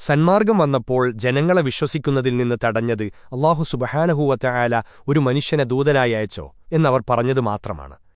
സന്മാർഗം വന്നപ്പോൾ ജനങ്ങളെ വിശ്വസിക്കുന്നതിൽ നിന്ന് തടഞ്ഞത് അള്ളാഹു സുബഹാനഹൂവറ്റ ആല ഒരു മനുഷ്യനെ ദൂതനായി അയച്ചോ എന്നവർ പറഞ്ഞതു മാത്രമാണ്.